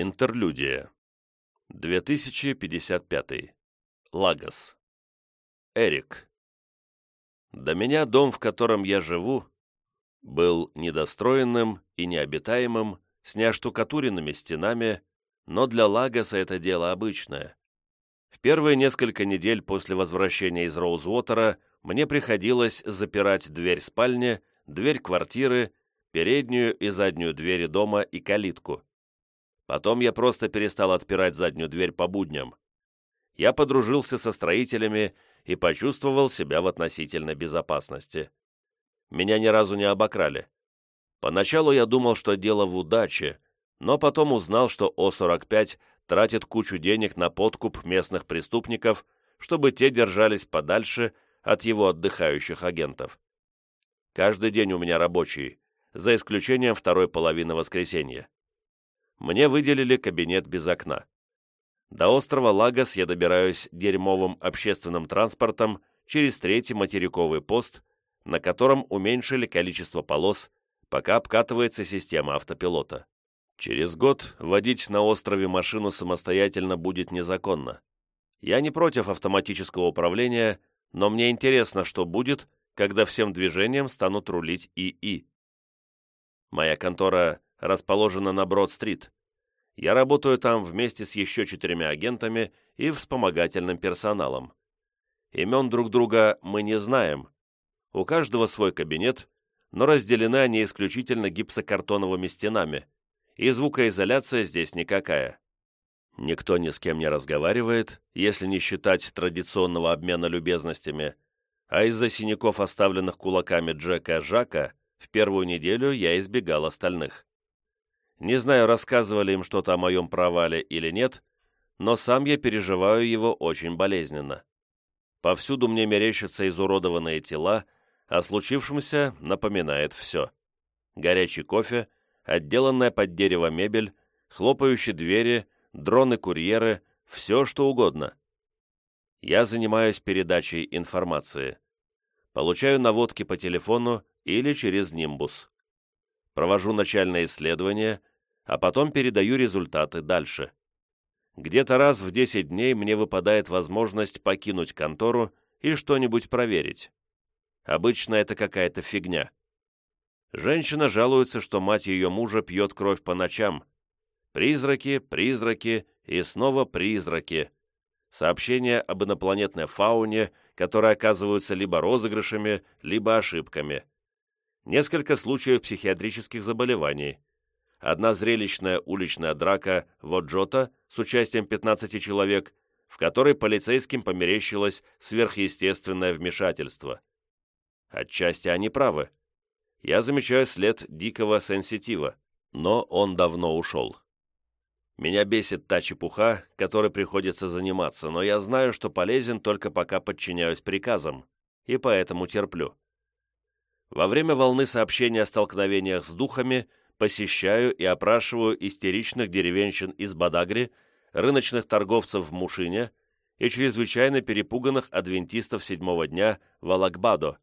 Интерлюдия. 2055. Лагос. Эрик. До меня дом, в котором я живу, был недостроенным и необитаемым, с неоштукатуренными стенами, но для Лагоса это дело обычное. В первые несколько недель после возвращения из Роузвотера мне приходилось запирать дверь спальни, дверь квартиры, переднюю и заднюю двери дома и калитку. Потом я просто перестал отпирать заднюю дверь по будням. Я подружился со строителями и почувствовал себя в относительной безопасности. Меня ни разу не обокрали. Поначалу я думал, что дело в удаче, но потом узнал, что О-45 тратит кучу денег на подкуп местных преступников, чтобы те держались подальше от его отдыхающих агентов. Каждый день у меня рабочий, за исключением второй половины воскресенья мне выделили кабинет без окна. До острова Лагос я добираюсь дерьмовым общественным транспортом через третий материковый пост, на котором уменьшили количество полос, пока обкатывается система автопилота. Через год водить на острове машину самостоятельно будет незаконно. Я не против автоматического управления, но мне интересно, что будет, когда всем движением станут рулить ИИ. Моя контора расположена на Брод-стрит. Я работаю там вместе с еще четырьмя агентами и вспомогательным персоналом. Имен друг друга мы не знаем. У каждого свой кабинет, но разделены они исключительно гипсокартоновыми стенами, и звукоизоляция здесь никакая. Никто ни с кем не разговаривает, если не считать традиционного обмена любезностями, а из-за синяков, оставленных кулаками Джека Жака, в первую неделю я избегал остальных. Не знаю, рассказывали им что-то о моем провале или нет, но сам я переживаю его очень болезненно. Повсюду мне мерещатся изуродованные тела, а случившемся напоминает все. Горячий кофе, отделанная под дерево мебель, хлопающие двери, дроны-курьеры, все что угодно. Я занимаюсь передачей информации. Получаю наводки по телефону или через Нимбус. Провожу начальное исследование, а потом передаю результаты дальше. Где-то раз в 10 дней мне выпадает возможность покинуть контору и что-нибудь проверить. Обычно это какая-то фигня. Женщина жалуется, что мать ее мужа пьет кровь по ночам. Призраки, призраки и снова призраки. Сообщения об инопланетной фауне, которые оказываются либо розыгрышами, либо ошибками. Несколько случаев психиатрических заболеваний одна зрелищная уличная драка в Оджота с участием 15 человек, в которой полицейским померещилось сверхъестественное вмешательство. Отчасти они правы. Я замечаю след дикого сенситива, но он давно ушел. Меня бесит та чепуха, которой приходится заниматься, но я знаю, что полезен только пока подчиняюсь приказам, и поэтому терплю. Во время волны сообщения о столкновениях с духами посещаю и опрашиваю истеричных деревенщин из Бадагри, рыночных торговцев в Мушине и чрезвычайно перепуганных адвентистов седьмого дня в Алакбадо.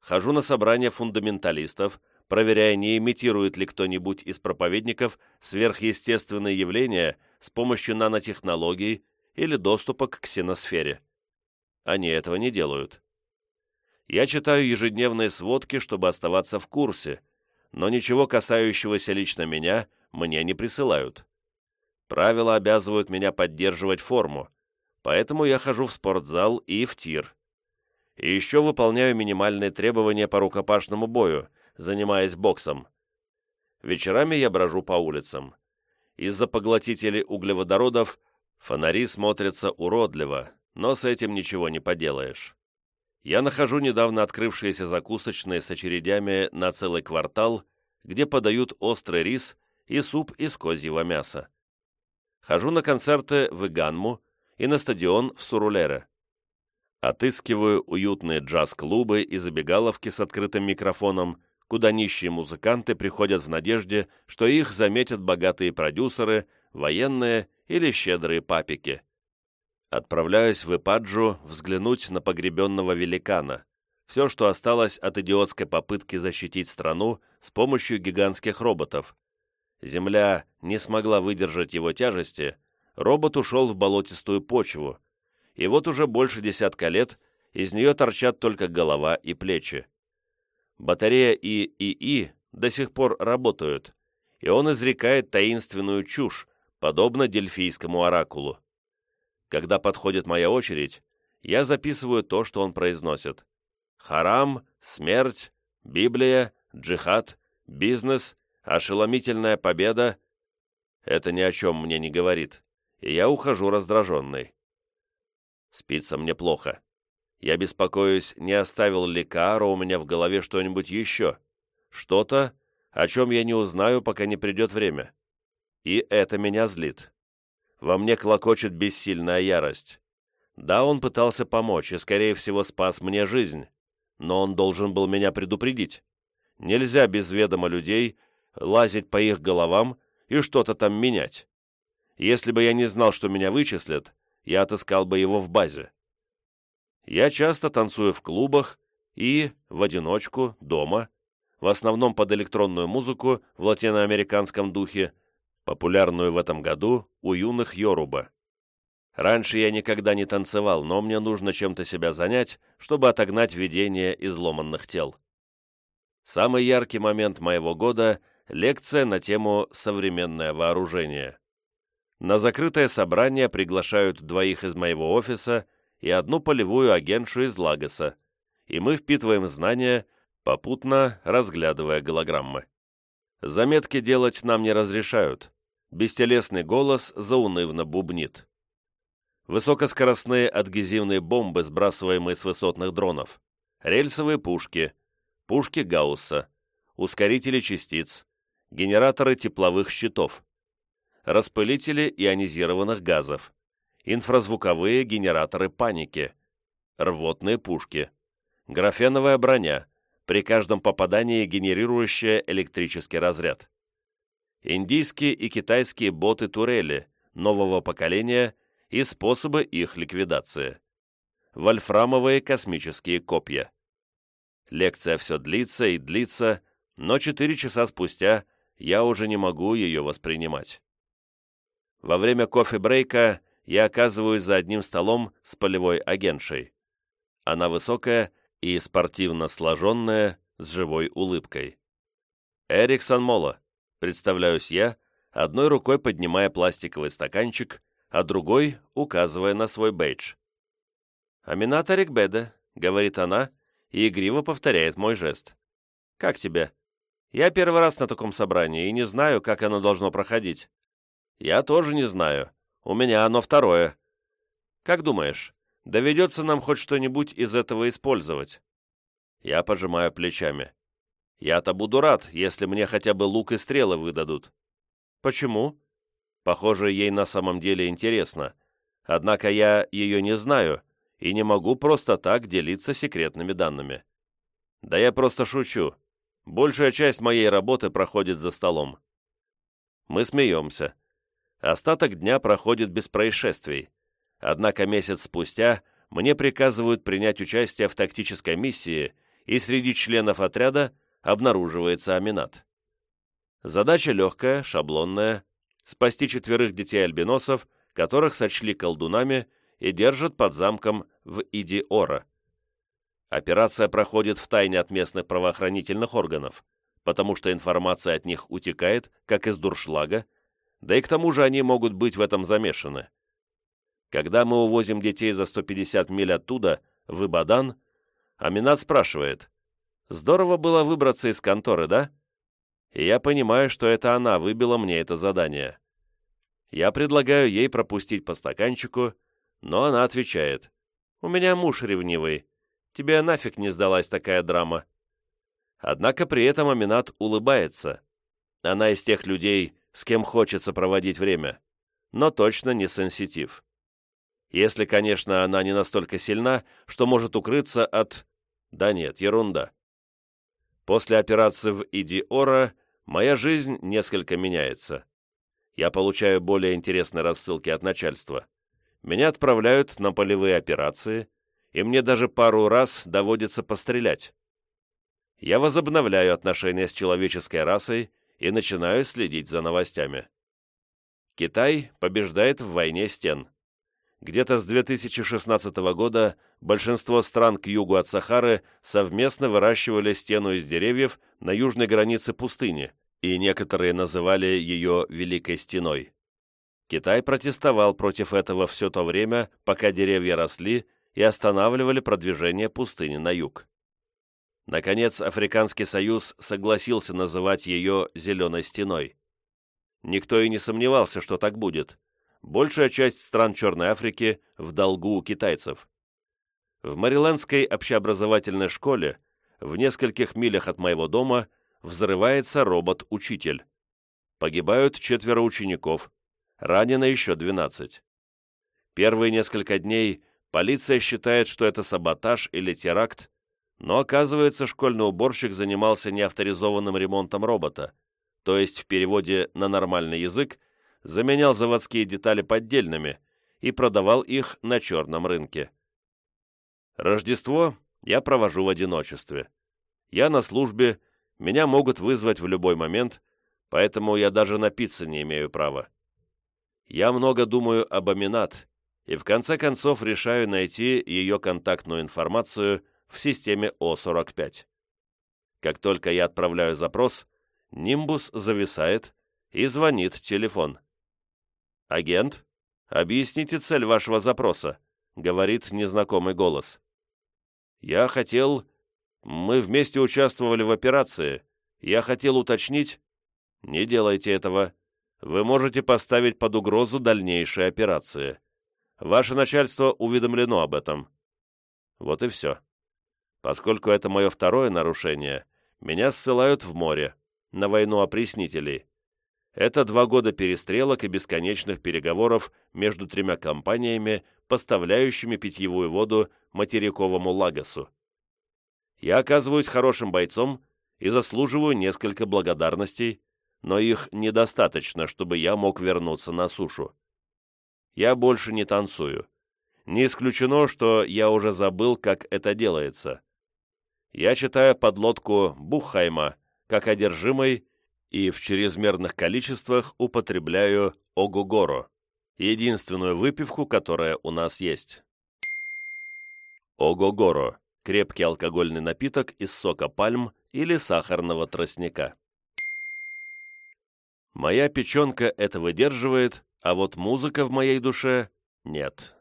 Хожу на собрания фундаменталистов, проверяя, не имитирует ли кто-нибудь из проповедников сверхъестественные явления с помощью нанотехнологий или доступа к ксеносфере. Они этого не делают. Я читаю ежедневные сводки, чтобы оставаться в курсе – но ничего касающегося лично меня мне не присылают. Правила обязывают меня поддерживать форму, поэтому я хожу в спортзал и в тир. И еще выполняю минимальные требования по рукопашному бою, занимаясь боксом. Вечерами я брожу по улицам. Из-за поглотителей углеводородов фонари смотрятся уродливо, но с этим ничего не поделаешь я нахожу недавно открывшиеся закусочные с очередями на целый квартал, где подают острый рис и суп из козьего мяса. Хожу на концерты в Иганму и на стадион в Сурулере. Отыскиваю уютные джаз-клубы и забегаловки с открытым микрофоном, куда нищие музыканты приходят в надежде, что их заметят богатые продюсеры, военные или щедрые папики. Отправляюсь в Ипаджу взглянуть на погребенного великана. Все, что осталось от идиотской попытки защитить страну с помощью гигантских роботов. Земля не смогла выдержать его тяжести, робот ушел в болотистую почву, и вот уже больше десятка лет из нее торчат только голова и плечи. Батарея ИИИ до сих пор работают, и он изрекает таинственную чушь, подобно дельфийскому оракулу. Когда подходит моя очередь, я записываю то, что он произносит. Харам, смерть, Библия, джихад, бизнес, ошеломительная победа — это ни о чем мне не говорит, и я ухожу раздраженный. Спится мне плохо. Я беспокоюсь, не оставил ли Кааро у меня в голове что-нибудь еще. Что-то, о чем я не узнаю, пока не придет время. И это меня злит. Во мне клокочет бессильная ярость. Да, он пытался помочь и, скорее всего, спас мне жизнь, но он должен был меня предупредить. Нельзя без ведома людей лазить по их головам и что-то там менять. Если бы я не знал, что меня вычислят, я отыскал бы его в базе. Я часто танцую в клубах и, в одиночку, дома, в основном под электронную музыку в латиноамериканском духе, популярную в этом году у юных Йоруба. Раньше я никогда не танцевал, но мне нужно чем-то себя занять, чтобы отогнать видение изломанных тел. Самый яркий момент моего года – лекция на тему «Современное вооружение». На закрытое собрание приглашают двоих из моего офиса и одну полевую агентшу из Лагоса, и мы впитываем знания, попутно разглядывая голограммы. Заметки делать нам не разрешают. Бестелесный голос заунывно бубнит. Высокоскоростные адгезивные бомбы, сбрасываемые с высотных дронов. Рельсовые пушки. Пушки Гаусса. Ускорители частиц. Генераторы тепловых щитов. Распылители ионизированных газов. Инфразвуковые генераторы паники. Рвотные пушки. Графеновая броня при каждом попадании генерирующая электрический разряд. Индийские и китайские боты-турели нового поколения и способы их ликвидации. Вольфрамовые космические копья. Лекция все длится и длится, но четыре часа спустя я уже не могу ее воспринимать. Во время кофе-брейка я оказываюсь за одним столом с полевой агентшей. Она высокая и спортивно сложенная, с живой улыбкой. «Эриксон Мола», представляюсь я, одной рукой поднимая пластиковый стаканчик, а другой указывая на свой бейдж. «Амината Рикбеда», — говорит она, и игриво повторяет мой жест. «Как тебе? Я первый раз на таком собрании и не знаю, как оно должно проходить». «Я тоже не знаю. У меня оно второе». «Как думаешь, Доведется нам хоть что-нибудь из этого использовать. Я пожимаю плечами. Я-то буду рад, если мне хотя бы лук и стрелы выдадут. Почему? Похоже, ей на самом деле интересно. Однако я ее не знаю и не могу просто так делиться секретными данными. Да я просто шучу. Большая часть моей работы проходит за столом. Мы смеемся. Остаток дня проходит без происшествий. Однако месяц спустя мне приказывают принять участие в тактической миссии, и среди членов отряда обнаруживается Аминат. Задача легкая, шаблонная – спасти четверых детей-альбиносов, которых сочли колдунами и держат под замком в Идиора. Операция проходит в тайне от местных правоохранительных органов, потому что информация от них утекает, как из дуршлага, да и к тому же они могут быть в этом замешаны. Когда мы увозим детей за 150 миль оттуда, в Ибадан, Аминат спрашивает, «Здорово было выбраться из конторы, да?» И я понимаю, что это она выбила мне это задание. Я предлагаю ей пропустить по стаканчику, но она отвечает, «У меня муж ревнивый. Тебе нафиг не сдалась такая драма». Однако при этом Аминат улыбается. Она из тех людей, с кем хочется проводить время, но точно не сенситив если, конечно, она не настолько сильна, что может укрыться от... Да нет, ерунда. После операции в Идиора моя жизнь несколько меняется. Я получаю более интересные рассылки от начальства. Меня отправляют на полевые операции, и мне даже пару раз доводится пострелять. Я возобновляю отношения с человеческой расой и начинаю следить за новостями. Китай побеждает в войне стен. Где-то с 2016 года большинство стран к югу от Сахары совместно выращивали стену из деревьев на южной границе пустыни, и некоторые называли ее Великой Стеной. Китай протестовал против этого все то время, пока деревья росли и останавливали продвижение пустыни на юг. Наконец, Африканский Союз согласился называть ее «Зеленой стеной». Никто и не сомневался, что так будет. Большая часть стран Черной Африки в долгу у китайцев. В Марилендской общеобразовательной школе, в нескольких милях от моего дома, взрывается робот-учитель. Погибают четверо учеников, ранено еще 12. Первые несколько дней полиция считает, что это саботаж или теракт, но оказывается, школьный уборщик занимался неавторизованным ремонтом робота, то есть в переводе на нормальный язык заменял заводские детали поддельными и продавал их на черном рынке. Рождество я провожу в одиночестве. Я на службе, меня могут вызвать в любой момент, поэтому я даже напиться не имею права. Я много думаю об Аминат и в конце концов решаю найти ее контактную информацию в системе О-45. Как только я отправляю запрос, Нимбус зависает и звонит телефон. «Агент, объясните цель вашего запроса», — говорит незнакомый голос. «Я хотел... Мы вместе участвовали в операции. Я хотел уточнить...» «Не делайте этого. Вы можете поставить под угрозу дальнейшие операции. Ваше начальство уведомлено об этом». Вот и все. Поскольку это мое второе нарушение, меня ссылают в море на войну опреснителей. Это два года перестрелок и бесконечных переговоров между тремя компаниями, поставляющими питьевую воду материковому Лагосу. Я оказываюсь хорошим бойцом и заслуживаю несколько благодарностей, но их недостаточно, чтобы я мог вернуться на сушу. Я больше не танцую. Не исключено, что я уже забыл, как это делается. Я читаю подлодку Бухайма как одержимый и в чрезмерных количествах употребляю огогоро, единственную выпивку, которая у нас есть. Огогоро – крепкий алкогольный напиток из сока пальм или сахарного тростника. Моя печенка это выдерживает, а вот музыка в моей душе – нет.